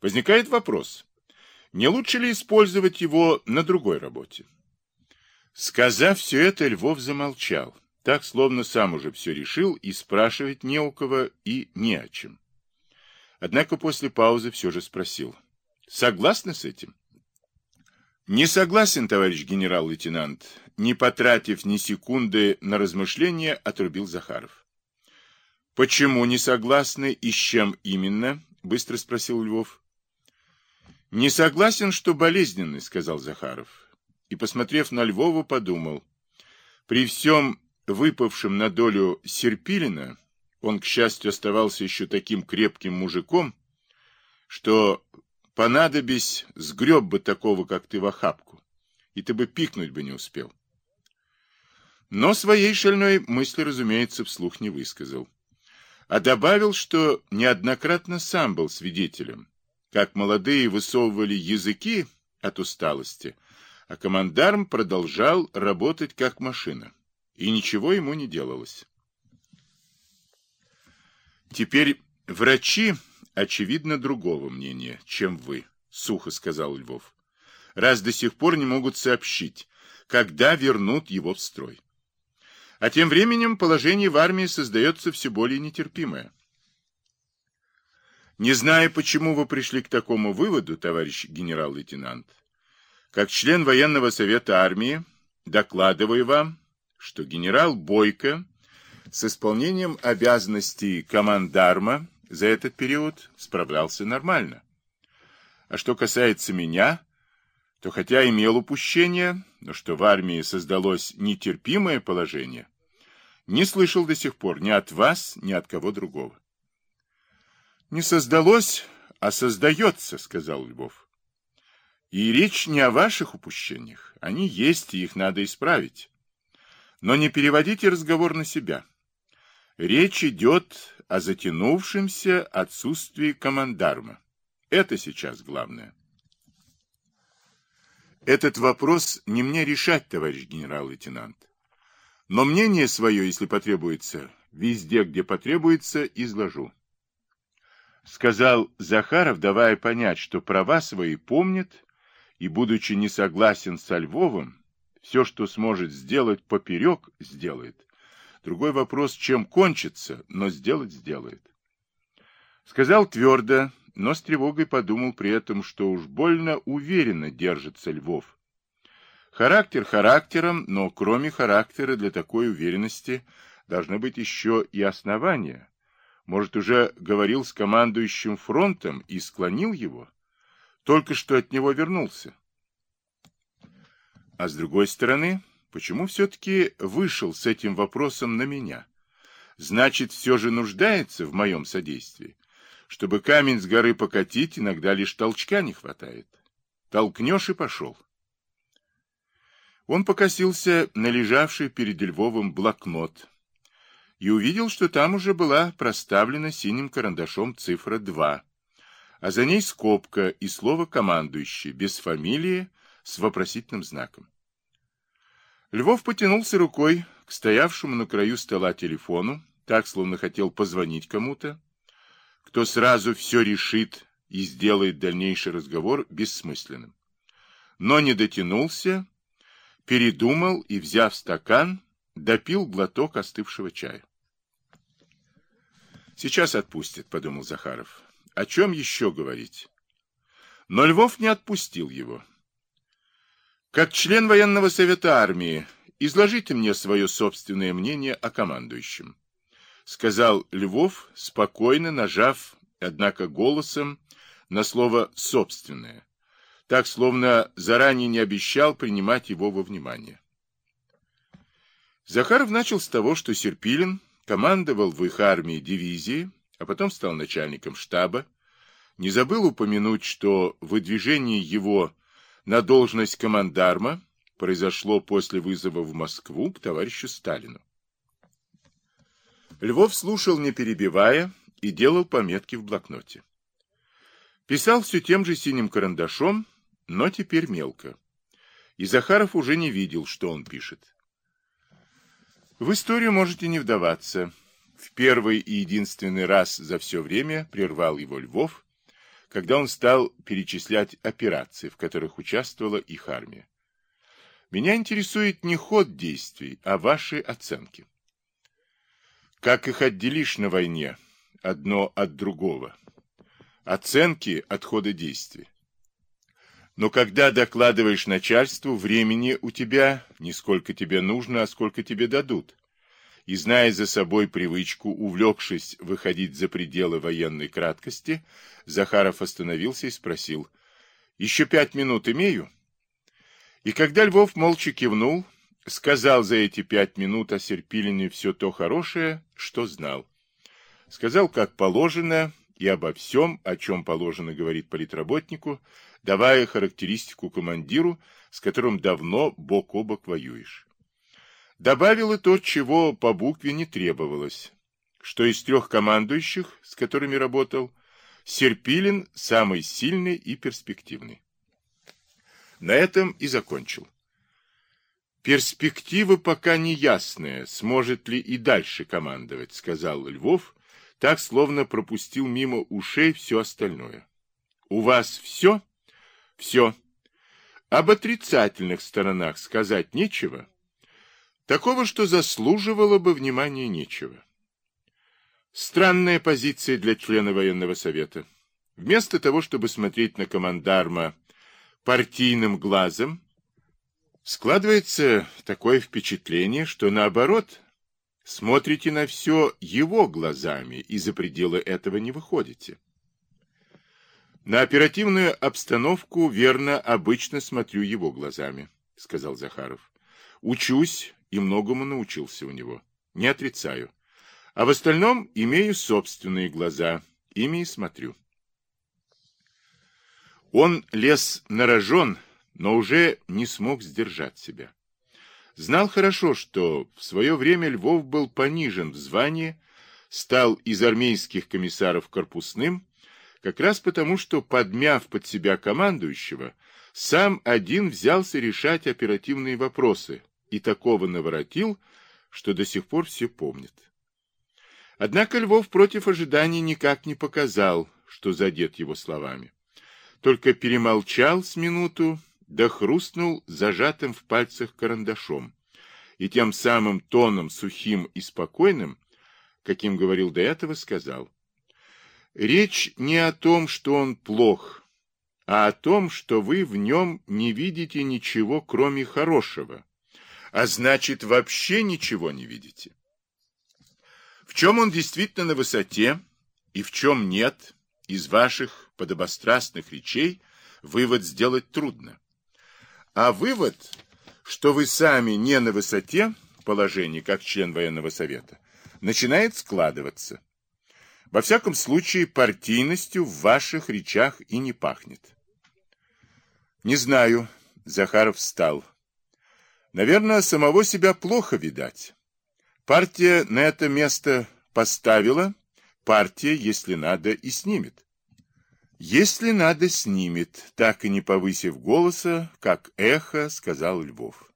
Возникает вопрос, не лучше ли использовать его на другой работе? Сказав все это, Львов замолчал, так, словно сам уже все решил, и спрашивать не у кого и не о чем. Однако после паузы все же спросил. Согласны с этим? Не согласен, товарищ генерал-лейтенант, не потратив ни секунды на размышления, отрубил Захаров. Почему не согласны и с чем именно? Быстро спросил Львов. Не согласен, что болезненный, сказал Захаров. И, посмотрев на Львова, подумал. При всем выпавшем на долю Серпилина, он, к счастью, оставался еще таким крепким мужиком, что понадобись, сгреб бы такого, как ты, в охапку, и ты бы пикнуть бы не успел. Но своей шальной мысли, разумеется, вслух не высказал. А добавил, что неоднократно сам был свидетелем, как молодые высовывали языки от усталости, а командарм продолжал работать как машина и ничего ему не делалось. Теперь врачи, очевидно, другого мнения, чем вы, сухо сказал Львов, раз до сих пор не могут сообщить, когда вернут его в строй. А тем временем положение в армии создается все более нетерпимое. Не знаю, почему вы пришли к такому выводу, товарищ генерал-лейтенант. Как член военного совета армии, докладываю вам, что генерал Бойко с исполнением обязанностей командарма за этот период справлялся нормально. А что касается меня, то хотя имел упущение, но что в армии создалось нетерпимое положение, не слышал до сих пор ни от вас, ни от кого другого. Не создалось, а создается, сказал Львов. И речь не о ваших упущениях. Они есть, и их надо исправить. Но не переводите разговор на себя. Речь идет о затянувшемся отсутствии командарма. Это сейчас главное. Этот вопрос не мне решать, товарищ генерал-лейтенант. Но мнение свое, если потребуется, везде, где потребуется, изложу. Сказал Захаров, давая понять, что права свои помнит, и, будучи не согласен со Львовым, все, что сможет сделать поперек, сделает. Другой вопрос, чем кончится, но сделать сделает. Сказал твердо, но с тревогой подумал при этом, что уж больно уверенно держится Львов. Характер характером, но кроме характера для такой уверенности должны быть еще и основания. Может, уже говорил с командующим фронтом и склонил его? Только что от него вернулся. А с другой стороны, почему все-таки вышел с этим вопросом на меня? Значит, все же нуждается в моем содействии. Чтобы камень с горы покатить, иногда лишь толчка не хватает. Толкнешь и пошел. Он покосился на лежавший перед Львовым блокнот и увидел, что там уже была проставлена синим карандашом цифра 2, а за ней скобка и слово «командующий» без фамилии, с вопросительным знаком. Львов потянулся рукой к стоявшему на краю стола телефону, так, словно хотел позвонить кому-то, кто сразу все решит и сделает дальнейший разговор бессмысленным. Но не дотянулся, передумал и, взяв стакан, допил глоток остывшего чая. «Сейчас отпустят», — подумал Захаров. «О чем еще говорить?» Но Львов не отпустил его. Как член военного совета армии, изложите мне свое собственное мнение о командующем, сказал Львов, спокойно нажав, однако голосом, на слово «собственное», так, словно заранее не обещал принимать его во внимание. Захаров начал с того, что Серпилин командовал в их армии дивизии, а потом стал начальником штаба, не забыл упомянуть, что выдвижение его на должность командарма произошло после вызова в Москву к товарищу Сталину. Львов слушал, не перебивая, и делал пометки в блокноте. Писал все тем же синим карандашом, но теперь мелко. И Захаров уже не видел, что он пишет. В историю можете не вдаваться. В первый и единственный раз за все время прервал его Львов, когда он стал перечислять операции, в которых участвовала их армия. Меня интересует не ход действий, а ваши оценки. Как их отделишь на войне, одно от другого? Оценки от хода действий. Но когда докладываешь начальству, времени у тебя не сколько тебе нужно, а сколько тебе дадут. И зная за собой привычку, увлекшись выходить за пределы военной краткости, Захаров остановился и спросил, «Еще пять минут имею?» И когда Львов молча кивнул, сказал за эти пять минут о Серпилине все то хорошее, что знал. Сказал, как положено, и обо всем, о чем положено говорить политработнику, давая характеристику командиру, с которым давно бок о бок воюешь. Добавил и то, чего по букве не требовалось, что из трех командующих, с которыми работал, Серпилин самый сильный и перспективный. На этом и закончил. Перспективы пока не ясные, сможет ли и дальше командовать, сказал Львов, так словно пропустил мимо ушей все остальное. У вас все? Все. Об отрицательных сторонах сказать нечего. Такого, что заслуживало бы внимания, нечего. Странная позиция для члена военного совета. Вместо того, чтобы смотреть на командарма партийным глазом, складывается такое впечатление, что наоборот, смотрите на все его глазами и за пределы этого не выходите. На оперативную обстановку верно обычно смотрю его глазами, сказал Захаров. Учусь и многому научился у него. Не отрицаю. А в остальном имею собственные глаза, ими и смотрю. Он лез на рожон, но уже не смог сдержать себя. Знал хорошо, что в свое время Львов был понижен в звании, стал из армейских комиссаров корпусным, как раз потому, что, подмяв под себя командующего, сам один взялся решать оперативные вопросы и такого наворотил, что до сих пор все помнят. Однако Львов против ожиданий никак не показал, что задет его словами только перемолчал с минуту, да хрустнул зажатым в пальцах карандашом, и тем самым тоном сухим и спокойным, каким говорил до этого, сказал, «Речь не о том, что он плох, а о том, что вы в нем не видите ничего, кроме хорошего, а значит, вообще ничего не видите. В чем он действительно на высоте и в чем нет, из ваших подобострастных речей вывод сделать трудно. А вывод, что вы сами не на высоте положения, как член военного совета, начинает складываться. Во всяком случае, партийностью в ваших речах и не пахнет. Не знаю, Захаров встал. Наверное, самого себя плохо видать. Партия на это место поставила, партия, если надо, и снимет. Если надо, снимет, так и не повысив голоса, как эхо, сказал Львов.